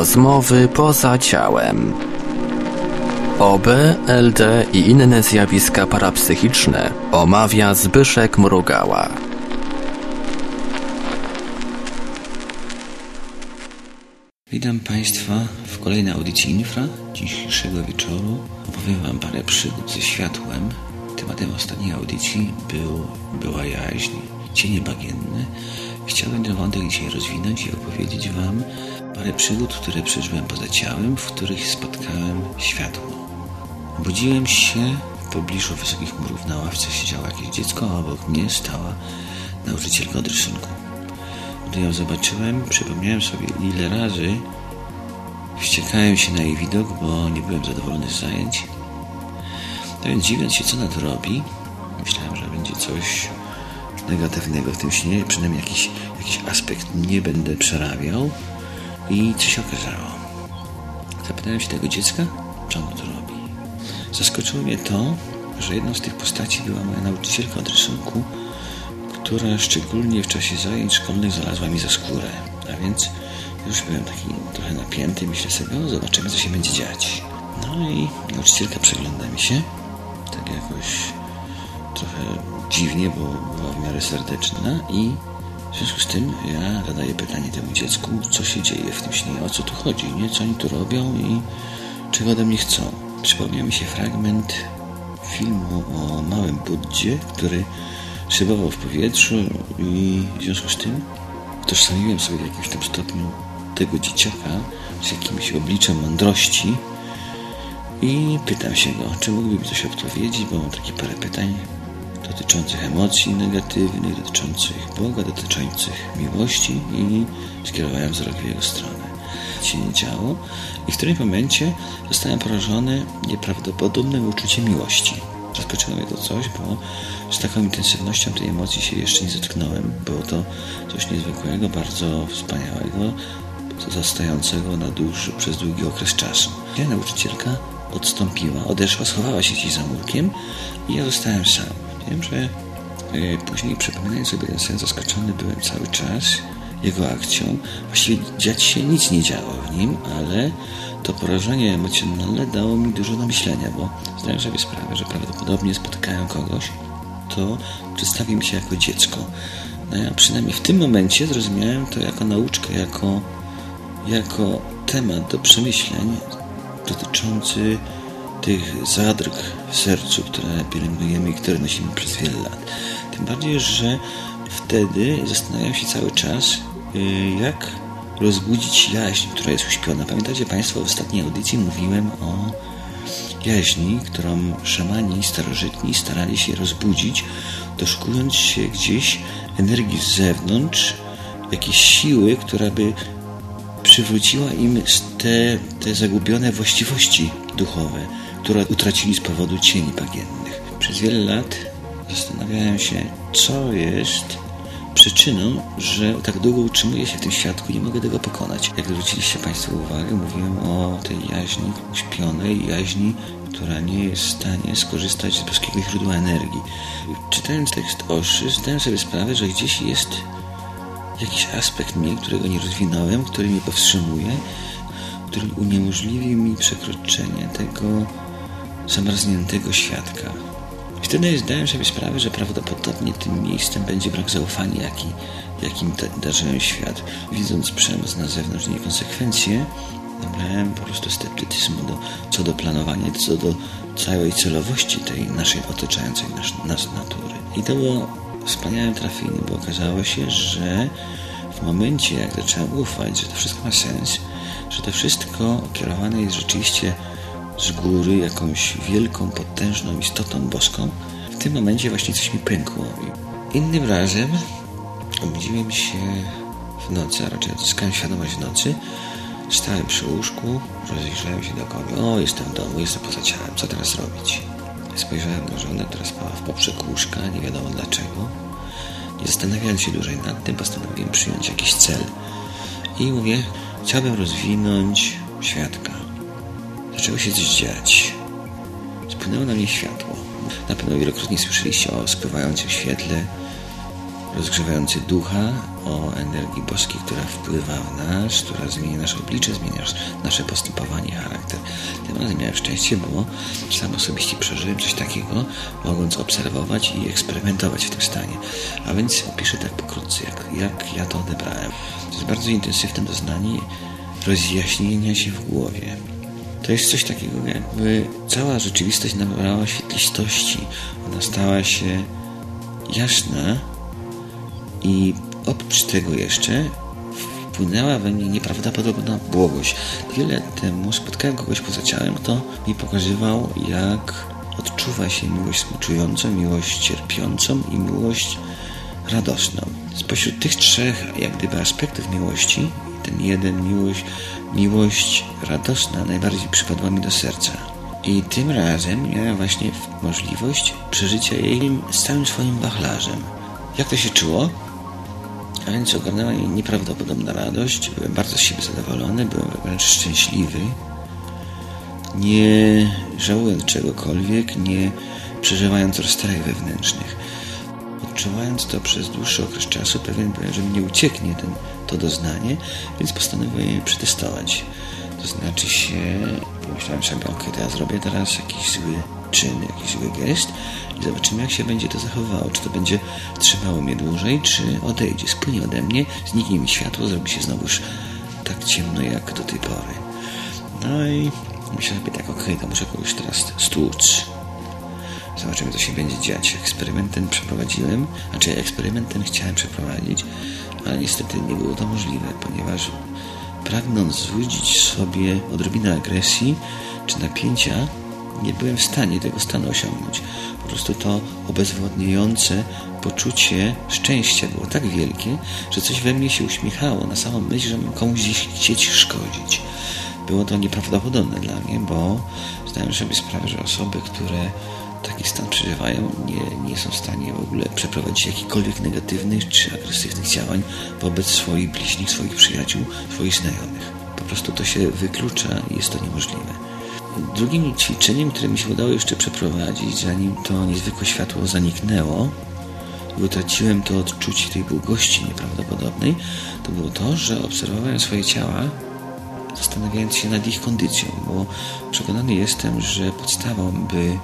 Rozmowy poza ciałem. OB, LD i inne zjawiska parapsychiczne omawia Zbyszek Mrugała. Witam Państwa w kolejnej audycji Infra. Dzisiejszego wieczoru opowiem Wam parę przygód ze światłem. Tematem ostatniej audycji był, była jaźń, cienie bagienne. Chciałbym ten wątek dzisiaj rozwinąć i opowiedzieć Wam parę przygód, które przeżyłem poza ciałem, w których spotkałem światło. Budziłem się w pobliżu wysokich murów. Na ławce siedziało jakieś dziecko, a obok mnie stała nauczycielka od rysunku. Gdy ją zobaczyłem, przypomniałem sobie, ile razy wściekałem się na jej widok, bo nie byłem zadowolony z zajęć. No więc dziwiąc się, co ona to robi, myślałem, że będzie coś negatywnego w tym śnie, przynajmniej jakiś, jakiś aspekt nie będę przerabiał. I co się okazało? Zapytałem się tego dziecka, ono to robi. Zaskoczyło mnie to, że jedną z tych postaci była moja nauczycielka od rysunku, która szczególnie w czasie zajęć szkolnych znalazła mi za skórę. A więc już byłem taki trochę napięty, myślę sobie, zobaczymy co się będzie dziać. No i nauczycielka przegląda mi się, tak jakoś trochę dziwnie, bo była w miarę serdeczna i w związku z tym ja zadaję pytanie temu dziecku, co się dzieje w tym śnie, o co tu chodzi, nie? co oni tu robią i czego ode mnie chcą. Przypomniał mi się fragment filmu o małym Buddzie, który szybował w powietrzu i w związku z tym utożsamiłem sobie w jakimś tam stopniu tego dzieciaka z jakimś obliczem mądrości i pytam się go, czy mógłby mi coś odpowiedzieć, bo mam takie parę pytań dotyczących emocji negatywnych, dotyczących Boga, dotyczących miłości i skierowałem wzrok w jego stronę. Się nie działo i w którymś momencie zostałem porażony nieprawdopodobnym uczuciem miłości. Zaskoczyło mnie to coś, bo z taką intensywnością tej emocji się jeszcze nie zetknąłem. Było to coś niezwykłego, bardzo wspaniałego, zostającego na dłuższy, przez długi okres czasu. Ja nauczycielka odstąpiła, odeszła, schowała się gdzieś za murkiem i ja zostałem sam. Wiem, że yy, później przypominając sobie ten sen, zaskoczony byłem cały czas jego akcją. Właściwie dziać się nic nie działo w nim, ale to porażenie emocjonalne dało mi dużo do myślenia, bo zdałem sobie sprawę, że prawdopodobnie spotkałem kogoś, kto przedstawił mi się jako dziecko. No ja przynajmniej w tym momencie zrozumiałem to jako nauczkę, jako, jako temat do przemyśleń dotyczący tych zadrg w sercu, które pielęgnujemy i które nosimy przez wiele lat. Tym bardziej, że wtedy zastanawiam się cały czas, jak rozbudzić jaźń, która jest uśpiona. Pamiętacie Państwo, w ostatniej audycji mówiłem o jaźni, którą szamani starożytni starali się rozbudzić, doszukując się gdzieś energii z zewnątrz, jakiejś siły, która by przywróciła im te, te zagubione właściwości duchowe, które utracili z powodu cieni bagiennych. Przez wiele lat zastanawiałem się, co jest przyczyną, że tak długo utrzymuję się w tym świadku i nie mogę tego pokonać. Jak zwróciliście Państwo uwagę, mówiłem o tej jaźni uśpionej, jaźni, która nie jest w stanie skorzystać z boskiego źródła energii. Czytając tekst Oszy, zdałem sobie sprawę, że gdzieś jest jakiś aspekt mnie, którego nie rozwinąłem, który mnie powstrzymuje, który uniemożliwi mi przekroczenie tego zamarzniętego świadka. Wtedy zdałem sobie sprawę, że prawdopodobnie tym miejscem będzie brak zaufania, jaki, jakim darzyłem świat. Widząc przemoc na zewnątrz i niekonsekwencje, nabrałem po prostu sceptycyzmu do, co do planowania, co do całej celowości tej naszej otaczającej nas, nas natury. I to było wspaniałe trafienie, bo okazało się, że w momencie, jak zacząłem ufać, że to wszystko ma sens, że to wszystko kierowane jest rzeczywiście z góry jakąś wielką, potężną istotą boską, w tym momencie właśnie coś mi pękło. Innym razem obudziłem się w nocy, a raczej odzyskałem świadomość w nocy. Stałem przy łóżku, rozejrzałem się dookoła. O, jestem w domu, jestem poza ciałem, co teraz robić? Spojrzałem na żonę, która spała w poprzek łóżka, nie wiadomo dlaczego. Nie zastanawiając się dłużej nad tym, postanowiłem przyjąć jakiś cel. I mówię, chciałbym rozwinąć świadka zaczęło się coś dziać. Spłynęło na mnie światło. Na pewno wielokrotnie słyszeliście o spływającym świetle. rozgrzewający ducha, o energii boskiej, która wpływa w nas, która zmienia nasze oblicze, zmienia nasze postępowanie, charakter. Tym razem miałem szczęście, bo sam osobiście przeżyłem coś takiego, mogąc obserwować i eksperymentować w tym stanie. A więc opiszę tak pokrótce, jak, jak ja to odebrałem. To jest bardzo intensywne doznanie rozjaśnienia się w głowie. To jest coś takiego, jakby cała rzeczywistość nabrała świetlistości. Ona stała się jasna i oprócz tego jeszcze wpłynęła we mnie nieprawdopodobna błogość. Wiele temu spotkałem kogoś poza ciałem, kto mi pokazywał, jak odczuwa się miłość współczującą, miłość cierpiącą i miłość radosną. Spośród tych trzech, jak gdyby, aspektów miłości, jeden, miłość, miłość radosna, najbardziej przypadła mi do serca. I tym razem miałem właśnie możliwość przeżycia jej z całym swoim wachlarzem. Jak to się czuło? A więc ogarnęła mnie nieprawdopodobna radość. Byłem bardzo z siebie zadowolony, byłem wręcz szczęśliwy. Nie żałując czegokolwiek, nie przeżywając rozterek wewnętrznych. Odczuwając to przez dłuższy okres czasu, pewien byłem, że mnie ucieknie ten, to doznanie, więc postanowiłem je przetestować. To znaczy się, pomyślałem sobie, ok, to ja zrobię teraz jakiś zły czyn, jakiś zły gest i zobaczymy, jak się będzie to zachowało. Czy to będzie trzymało mnie dłużej, czy odejdzie, spłynie ode mnie, zniknie mi światło, zrobi się znowuż tak ciemno jak do tej pory. No i myślę sobie tak, ok, to muszę kogoś teraz stłuc. Zobaczymy, co się będzie dziać. Eksperyment ten przeprowadziłem, znaczy eksperyment ten chciałem przeprowadzić, ale niestety nie było to możliwe, ponieważ pragnąc zwrócić sobie odrobinę agresji czy napięcia, nie byłem w stanie tego stanu osiągnąć. Po prostu to obezwładniające poczucie szczęścia było tak wielkie, że coś we mnie się uśmiechało na samą myśl, że mam komuś chcieć szkodzić. Było to nieprawdopodobne dla mnie, bo zdałem sobie sprawę, że osoby, które taki stan przeżywają, nie, nie są w stanie w ogóle przeprowadzić jakichkolwiek negatywnych czy agresywnych działań wobec swoich bliźnich, swoich przyjaciół, swoich znajomych. Po prostu to się wyklucza i jest to niemożliwe. Drugim ćwiczeniem, które mi się udało jeszcze przeprowadzić, zanim to niezwykłe światło zaniknęło, i utraciłem to odczucie tej długości nieprawdopodobnej, to było to, że obserwowałem swoje ciała, zastanawiając się nad ich kondycją, bo przekonany jestem, że podstawą, by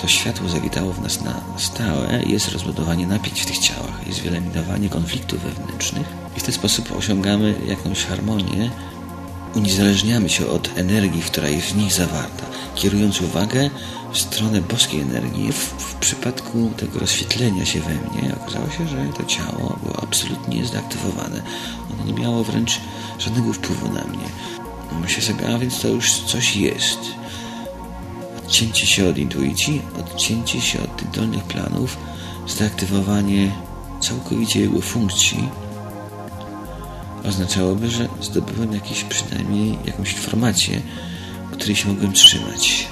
to światło zawitało w nas na stałe, jest rozbudowanie napięć w tych ciałach, jest wyeliminowanie konfliktów wewnętrznych i w ten sposób osiągamy jakąś harmonię, uniezależniamy się od energii, która jest w nich zawarta, kierując uwagę w stronę boskiej energii. W, w przypadku tego rozświetlenia się we mnie okazało się, że to ciało było absolutnie zdeaktywowane. Ono nie miało wręcz żadnego wpływu na mnie. Myślę sobie, a więc to już coś jest odcięcie się od intuicji, odcięcie się od tych dolnych planów, zdeaktywowanie całkowicie jego funkcji oznaczałoby, że zdobyłem jakieś przynajmniej jakąś informację, której się mogłem trzymać.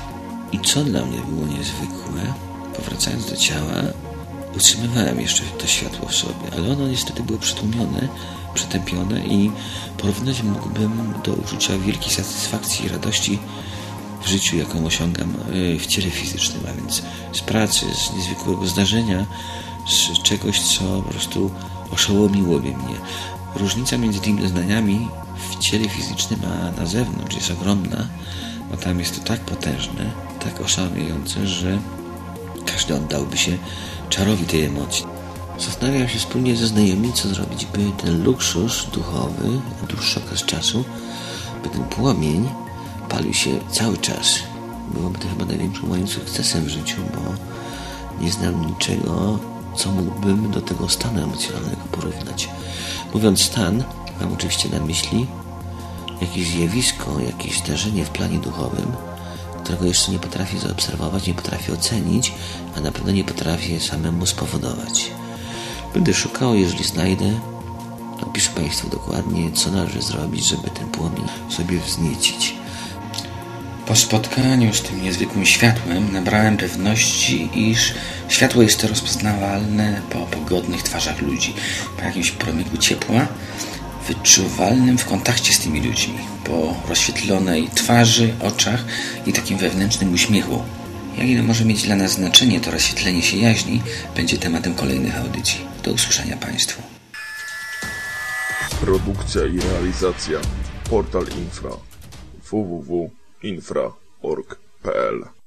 I co dla mnie było niezwykłe, powracając do ciała, utrzymywałem jeszcze to światło w sobie, ale ono niestety było przytłumione, przytępione i porównać mógłbym do uczucia wielkiej satysfakcji i radości w życiu, jaką osiągam y, w ciele fizycznym, a więc z pracy, z niezwykłego zdarzenia, z czegoś, co po prostu oszołomiłoby mnie. Różnica między tymi doznaniami w ciele fizycznym a na zewnątrz jest ogromna, bo tam jest to tak potężne, tak oszałamiające, że każdy oddałby się czarowi tej emocji. Zastanawiam się wspólnie ze znajomymi, co zrobić, by ten luksus duchowy dłuższy okres czasu, by ten płomień palił się cały czas. Byłoby to chyba największym moim sukcesem w życiu, bo nie znam niczego, co mógłbym do tego stanu emocjonalnego porównać. Mówiąc stan, mam oczywiście na myśli jakieś zjawisko, jakieś zdarzenie w planie duchowym, którego jeszcze nie potrafię zaobserwować, nie potrafię ocenić, a na pewno nie potrafię samemu spowodować. Będę szukał, jeżeli znajdę, opiszę Państwu dokładnie, co należy zrobić, żeby ten płomień sobie wzniecić. Po spotkaniu z tym niezwykłym światłem nabrałem pewności, iż światło jest rozpoznawalne po pogodnych twarzach ludzi, po jakimś promyku ciepła, wyczuwalnym w kontakcie z tymi ludźmi, po rozświetlonej twarzy, oczach i takim wewnętrznym uśmiechu. Jakie może mieć dla nas znaczenie to rozświetlenie się jaźni, będzie tematem kolejnych audycji. Do usłyszenia Państwu. Produkcja i realizacja Portal Infra www.infra.org.pl